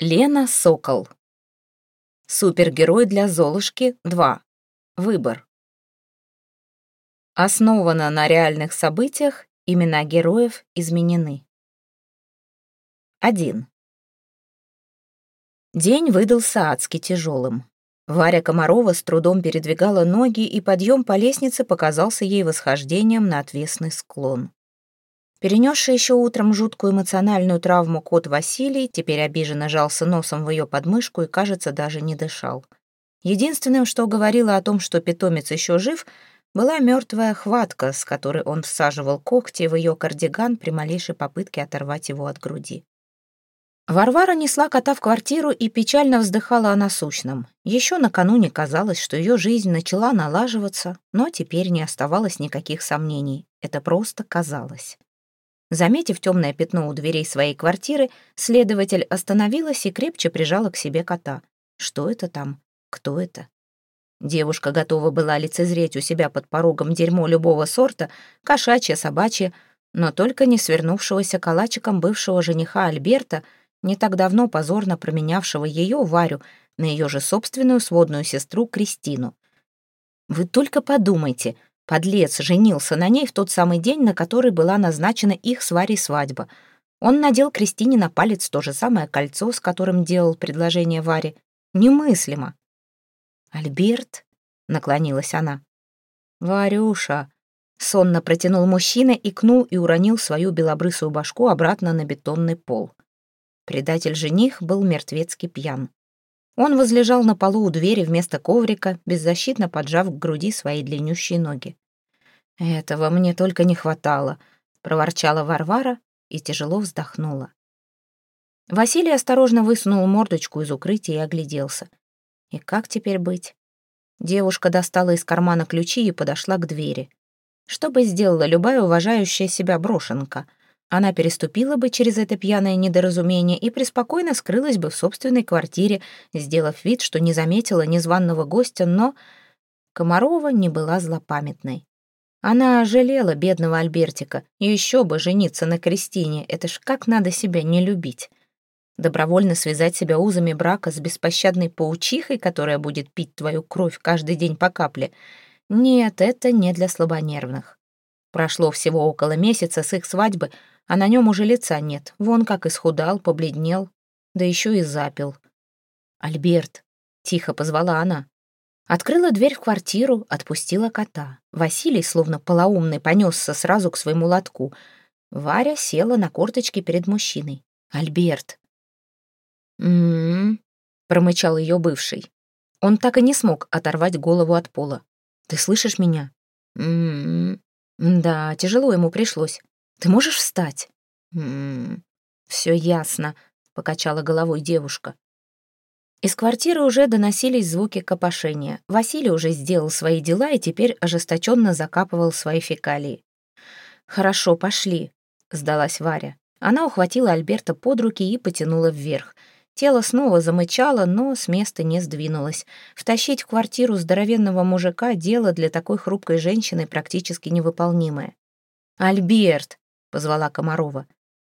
Лена Сокол. Супергерой для Золушки 2. Выбор. Основано на реальных событиях, имена героев изменены. 1. День выдался адски тяжелым. Варя Комарова с трудом передвигала ноги, и подъем по лестнице показался ей восхождением на отвесный склон. Перенесший еще утром жуткую эмоциональную травму кот Василий теперь обиженно жался носом в ее подмышку и, кажется, даже не дышал. Единственным, что говорило о том, что питомец еще жив, была мертвая хватка, с которой он всаживал когти в ее кардиган при малейшей попытке оторвать его от груди. Варвара несла кота в квартиру и печально вздыхала о насущном. Еще накануне казалось, что ее жизнь начала налаживаться, но теперь не оставалось никаких сомнений. Это просто казалось. Заметив темное пятно у дверей своей квартиры, следователь остановилась и крепче прижала к себе кота. Что это там? Кто это? Девушка готова была лицезреть у себя под порогом дерьмо любого сорта, кошачье, собачье, но только не свернувшегося калачиком бывшего жениха Альберта, не так давно позорно променявшего ее, Варю, на ее же собственную сводную сестру Кристину. Вы только подумайте — Подлец женился на ней в тот самый день, на который была назначена их с Варей свадьба. Он надел Кристине на палец то же самое кольцо, с которым делал предложение Варе. Немыслимо. «Альберт?» — наклонилась она. «Варюша!» — сонно протянул мужчина, икнул и уронил свою белобрысую башку обратно на бетонный пол. Предатель-жених был мертвецки пьян. Он возлежал на полу у двери вместо коврика, беззащитно поджав к груди свои длиннющие ноги. «Этого мне только не хватало», — проворчала Варвара и тяжело вздохнула. Василий осторожно высунул мордочку из укрытия и огляделся. И как теперь быть? Девушка достала из кармана ключи и подошла к двери. Что бы сделала любая уважающая себя брошенка — она переступила бы через это пьяное недоразумение и преспокойно скрылась бы в собственной квартире, сделав вид, что не заметила незваного гостя, но Комарова не была злопамятной. Она жалела бедного Альбертика, еще бы жениться на Кристине, это ж как надо себя не любить. Добровольно связать себя узами брака с беспощадной паучихой, которая будет пить твою кровь каждый день по капле. Нет, это не для слабонервных. Прошло всего около месяца с их свадьбы, а на нем уже лица нет. Вон как исхудал, побледнел, да еще и запил. «Альберт», — тихо позвала она. Открыла дверь в квартиру, отпустила кота. Василий, словно полоумный, понесся сразу к своему лотку. Варя села на корточки перед мужчиной. «Альберт». «М-м-м», промычал ее бывший. Он так и не смог оторвать голову от пола. «Ты слышишь меня?» «М-м-м». «Да, тяжело ему пришлось. Ты можешь встать?» «М-м, все ясно», — покачала головой девушка. Из квартиры уже доносились звуки копошения. Василий уже сделал свои дела и теперь ожесточенно закапывал свои фекалии. «Хорошо, пошли», — сдалась Варя. Она ухватила Альберта под руки и потянула вверх. Тело снова замычало, но с места не сдвинулось. Втащить в квартиру здоровенного мужика — дело для такой хрупкой женщины практически невыполнимое. «Альберт!» — позвала Комарова.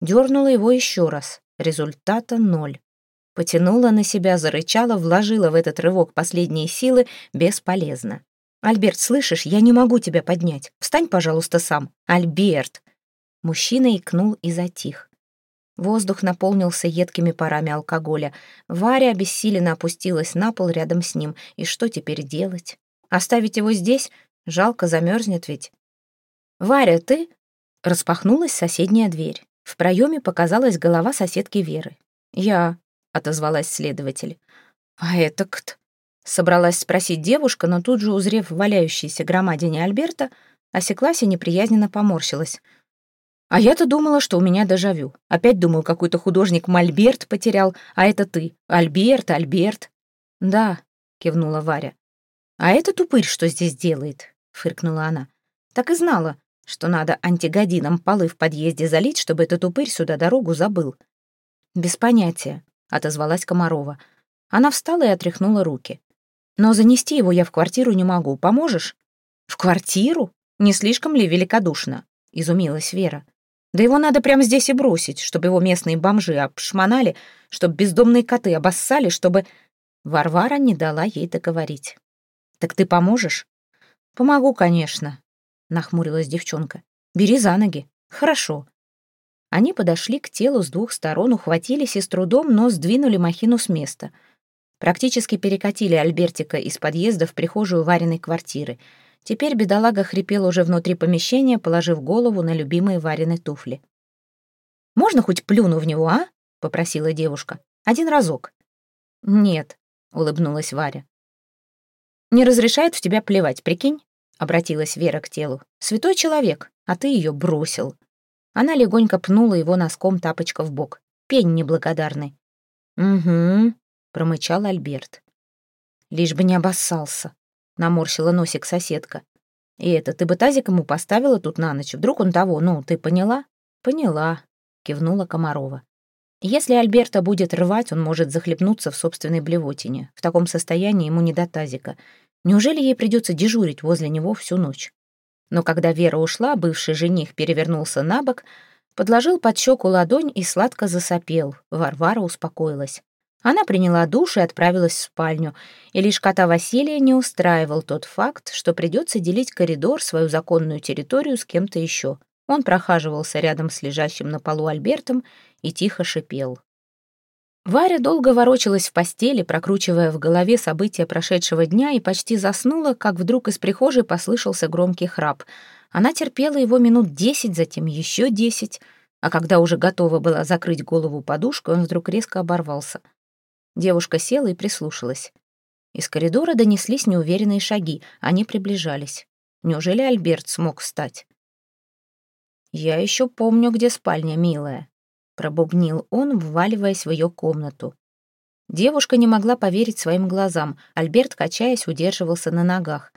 Дернула его еще раз. Результата ноль. Потянула на себя, зарычала, вложила в этот рывок последние силы бесполезно. «Альберт, слышишь, я не могу тебя поднять. Встань, пожалуйста, сам. Альберт!» Мужчина икнул и затих. Воздух наполнился едкими парами алкоголя. Варя обессиленно опустилась на пол рядом с ним. И что теперь делать? Оставить его здесь? Жалко, замерзнет ведь. «Варя, ты?» Распахнулась соседняя дверь. В проеме показалась голова соседки Веры. «Я», — отозвалась следователь. «А это кто?» Собралась спросить девушка, но тут же, узрев валяющийся громадине Альберта, осеклась и неприязненно поморщилась. «А я-то думала, что у меня дежавю. Опять думаю, какой-то художник Мольберт потерял, а это ты. Альберт, Альберт». «Да», — кивнула Варя. «А это тупырь что здесь делает?» — фыркнула она. «Так и знала что надо антигодином полы в подъезде залить, чтобы этот упырь сюда дорогу забыл. «Без понятия», — отозвалась Комарова. Она встала и отряхнула руки. «Но занести его я в квартиру не могу. Поможешь?» «В квартиру? Не слишком ли великодушно?» — изумилась Вера. Да его надо прямо здесь и бросить, чтобы его местные бомжи обшмонали, чтобы бездомные коты обоссали, чтобы...» Варвара не дала ей договорить. «Так ты поможешь?» «Помогу, конечно», — нахмурилась девчонка. «Бери за ноги. Хорошо». Они подошли к телу с двух сторон, ухватились и с трудом, но сдвинули махину с места. Практически перекатили Альбертика из подъезда в прихожую Вариной квартиры. Теперь бедолага хрипел уже внутри помещения, положив голову на любимые Варины туфли. «Можно хоть плюну в него, а?» — попросила девушка. «Один разок». «Нет», — улыбнулась Варя. «Не разрешает в тебя плевать, прикинь?» — обратилась Вера к телу. «Святой человек, а ты ее бросил». Она легонько пнула его носком тапочка в бок. «Пень неблагодарный». «Угу», — промычал Альберт. «Лишь бы не обоссался», — наморщила носик соседка. «И это, ты бы тазик ему поставила тут на ночь? Вдруг он того, ну, ты поняла?» «Поняла», — кивнула Комарова. «Если Альберта будет рвать, он может захлебнуться в собственной блевотине. В таком состоянии ему не до тазика. Неужели ей придется дежурить возле него всю ночь?» Но когда Вера ушла, бывший жених перевернулся на бок, подложил под щеку ладонь и сладко засопел. Варвара успокоилась. Она приняла душ и отправилась в спальню, и лишь кота Василия не устраивал тот факт, что придется делить коридор, свою законную территорию с кем-то еще. Он прохаживался рядом с лежащим на полу Альбертом и тихо шипел. Варя долго ворочалась в постели, прокручивая в голове события прошедшего дня и почти заснула, как вдруг из прихожей послышался громкий храп. Она терпела его минут десять, затем еще десять, а когда уже готова была закрыть голову подушкой, он вдруг резко оборвался. Девушка села и прислушалась. Из коридора донеслись неуверенные шаги, они приближались. Неужели Альберт смог встать? «Я еще помню, где спальня, милая», пробубнил он, вваливаясь в ее комнату. Девушка не могла поверить своим глазам. Альберт, качаясь, удерживался на ногах.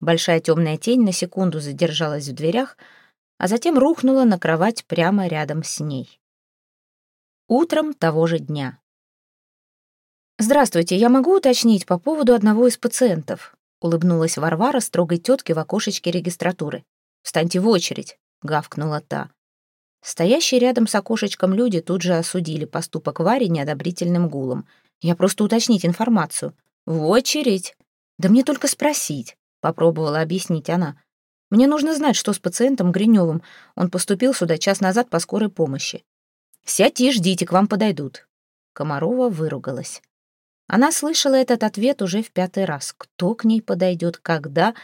Большая темная тень на секунду задержалась в дверях, а затем рухнула на кровать прямо рядом с ней. Утром того же дня. «Здравствуйте, я могу уточнить по поводу одного из пациентов?» улыбнулась Варвара строгой тетке в окошечке регистратуры. «Встаньте в очередь», — гавкнула та. Стоящие рядом с окошечком люди тут же осудили поступок Вари неодобрительным гулом. «Я просто уточнить информацию». «В очередь!» «Да мне только спросить», — попробовала объяснить она. «Мне нужно знать, что с пациентом Гриневым. Он поступил сюда час назад по скорой помощи». «Сядьте и ждите, к вам подойдут». Комарова выругалась. Она слышала этот ответ уже в пятый раз. Кто к ней подойдет, когда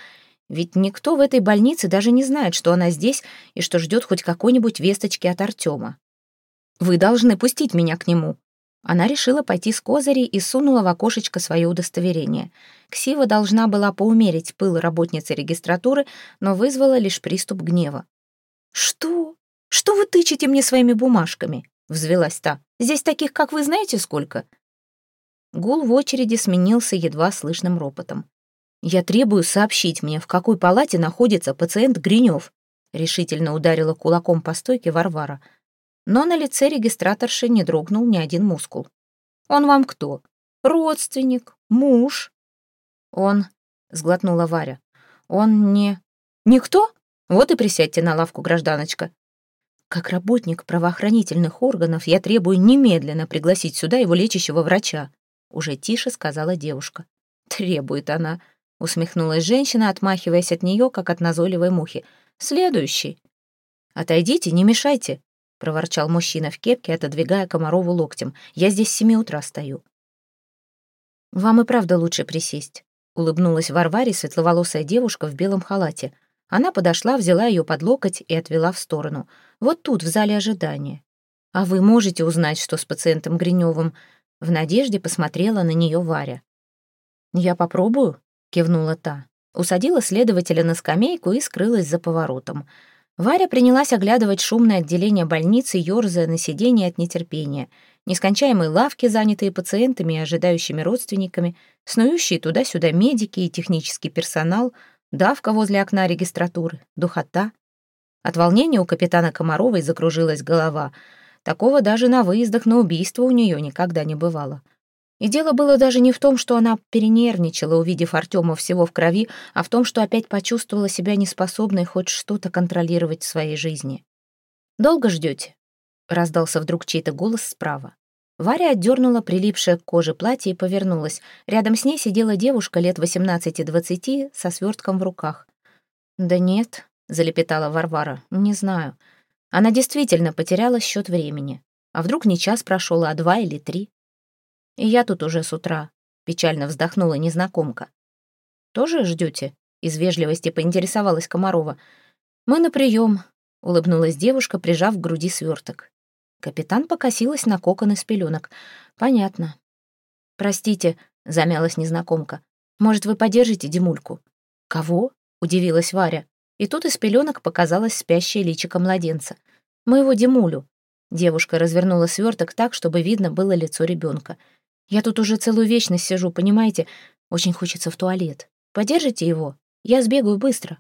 ведь никто в этой больнице даже не знает, что она здесь и что ждет хоть какой-нибудь весточки от Артема. «Вы должны пустить меня к нему». Она решила пойти с козырей и сунула в окошечко свое удостоверение. Ксива должна была поумерить пыл работницы регистратуры, но вызвала лишь приступ гнева. «Что? Что вы тычете мне своими бумажками?» — взвелась та. «Здесь таких, как вы, знаете сколько?» Гул в очереди сменился едва слышным ропотом. «Я требую сообщить мне, в какой палате находится пациент Гринев», решительно ударила кулаком по стойке Варвара. Но на лице регистраторши не дрогнул ни один мускул. «Он вам кто? Родственник? Муж?» «Он...» — сглотнула Варя. «Он не...» «Никто? Вот и присядьте на лавку, гражданочка». «Как работник правоохранительных органов я требую немедленно пригласить сюда его лечащего врача», уже тише сказала девушка. «Требует она», усмехнулась женщина, отмахиваясь от нее, как от назойливой мухи. «Следующий». «Отойдите, не мешайте», — проворчал мужчина в кепке, отодвигая Комарову локтем. «Я здесь с семи утра стою». «Вам и правда лучше присесть», — улыбнулась Варваре светловолосая девушка в белом халате. Она подошла, взяла ее под локоть и отвела в сторону. «Вот тут, в зале ожидания». «А вы можете узнать, что с пациентом Гриневым?» В надежде посмотрела на нее Варя. «Я попробую», кивнула та. Усадила следователя на скамейку и скрылась за поворотом. Варя принялась оглядывать шумное отделение больницы, ёрзая на сиденье от нетерпения. Нескончаемые лавки, занятые пациентами и ожидающими родственниками, снующие туда-сюда медики и технический персонал, давка возле окна регистратуры, духота. От волнения у капитана Комаровой закружилась голова. Такого даже на выездах на убийство у нее никогда не бывало. И дело было даже не в том, что она перенервничала, увидев Артема всего в крови, а в том, что опять почувствовала себя неспособной хоть что-то контролировать в своей жизни. «Долго ждете?» — раздался вдруг чей-то голос справа. Варя отдернула прилипшее к коже платье и повернулась. Рядом с ней сидела девушка лет 18-20 со свертком в руках. «Да нет», — залепетала Варвара, — «не знаю». Она действительно потеряла счет времени. А вдруг не час прошел, а два или три? И я тут уже с утра. Печально вздохнула незнакомка. «Тоже ждете?» — из вежливости поинтересовалась Комарова. «Мы на прием», — улыбнулась девушка, прижав к груди сверток. Капитан покосилась на кокон из пеленок. «Понятно». «Простите», — замялась незнакомка. «Может, вы подержите Димульку?» «Кого?» — удивилась Варя. И тут из пеленок показалась спящая личико младенца. «Моего Димулю». Девушка развернула сверток так, чтобы видно было лицо ребенка. «Я тут уже целую вечность сижу, понимаете? Очень хочется в туалет. Подержите его? Я сбегаю быстро».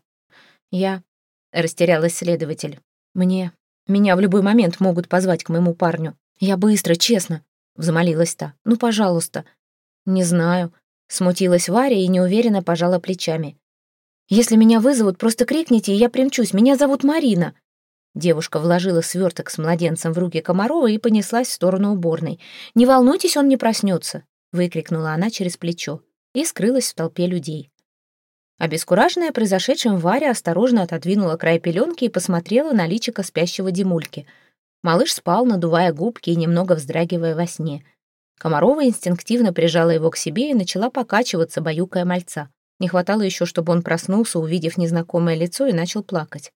«Я...» — растерялась следователь. «Мне меня в любой момент могут позвать к моему парню. Я быстро, честно», — взмолилась та. «Ну, пожалуйста». «Не знаю», — смутилась Варя и неуверенно пожала плечами. «Если меня вызовут, просто крикните, и я примчусь. Меня зовут Марина». Девушка вложила сверток с младенцем в руки Комарова и понеслась в сторону уборной. «Не волнуйтесь, он не проснется», — выкрикнула она через плечо и скрылась в толпе людей. Обескураженная произошедшим, Варя осторожно отодвинула край пеленки и посмотрела на личико спящего Димульки. Малыш спал, надувая губки и немного вздрагивая во сне. Комарова инстинктивно прижала его к себе и начала покачиваться, баюкая мальца. Не хватало еще, чтобы он проснулся, увидев незнакомое лицо, и начал плакать.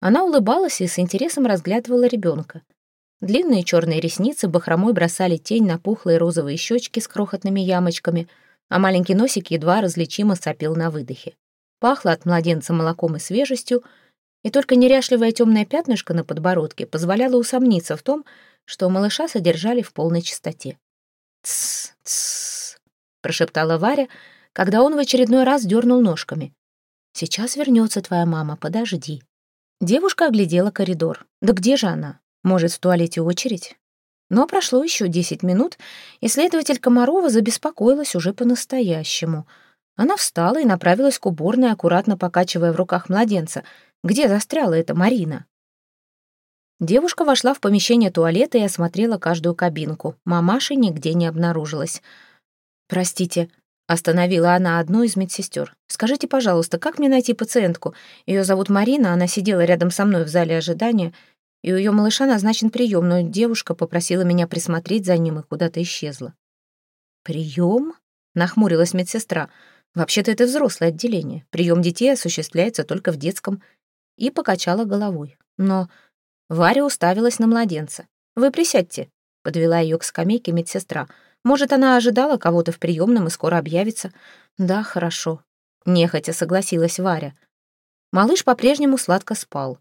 Она улыбалась и с интересом разглядывала ребенка. Длинные черные ресницы бахромой бросали тень на пухлые розовые щечки с крохотными ямочками — а маленький носик едва различимо сопел на выдохе. Пахло от младенца молоком и свежестью, и только неряшливое темное пятнышко на подбородке позволяло усомниться в том, что малыша содержали в полной чистоте. «Тссс, тссс», — прошептала Варя, когда он в очередной раз дернул ножками. «Сейчас вернется твоя мама, подожди». Девушка оглядела коридор. «Да где же она? Может, в туалете очередь? Но прошло еще десять минут, и следователь Комарова забеспокоилась уже по-настоящему. Она встала и направилась к уборной, аккуратно покачивая в руках младенца. Где застряла эта Марина? Девушка вошла в помещение туалета и осмотрела каждую кабинку. Мамаши нигде не обнаружилось. «Простите», — остановила она одну из медсестер. «Скажите, пожалуйста, как мне найти пациентку? Ее зовут Марина, она сидела рядом со мной в зале ожидания и у ее малыша назначен прием, но девушка попросила меня присмотреть за ним и куда-то исчезла. «Прием?» — нахмурилась медсестра. «Вообще-то это взрослое отделение. Прием детей осуществляется только в детском». И покачала головой. Но Варя уставилась на младенца. «Вы присядьте», — подвела ее к скамейке медсестра. «Может, она ожидала кого-то в приемном и скоро объявится?» «Да, хорошо», — нехотя согласилась Варя. Малыш по-прежнему сладко спал.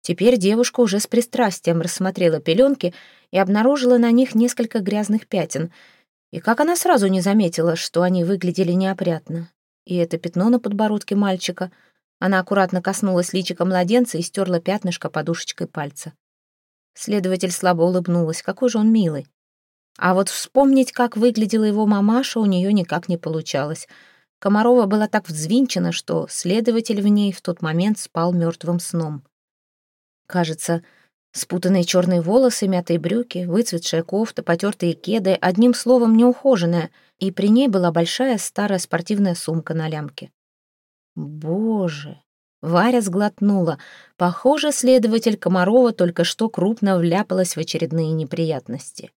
Теперь девушка уже с пристрастием рассмотрела пеленки и обнаружила на них несколько грязных пятен. И как она сразу не заметила, что они выглядели неопрятно. И это пятно на подбородке мальчика. Она аккуратно коснулась личика младенца и стерла пятнышко подушечкой пальца. Следователь слабо улыбнулась. Какой же он милый. А вот вспомнить, как выглядела его мамаша, у нее никак не получалось. Комарова была так взвинчена, что следователь в ней в тот момент спал мертвым сном. Кажется, спутанные черные волосы, мятые брюки, выцветшая кофта, потертые кеды, одним словом, неухоженная, и при ней была большая старая спортивная сумка на лямке. Боже! Варя сглотнула. Похоже, следователь Комарова только что крупно вляпалась в очередные неприятности.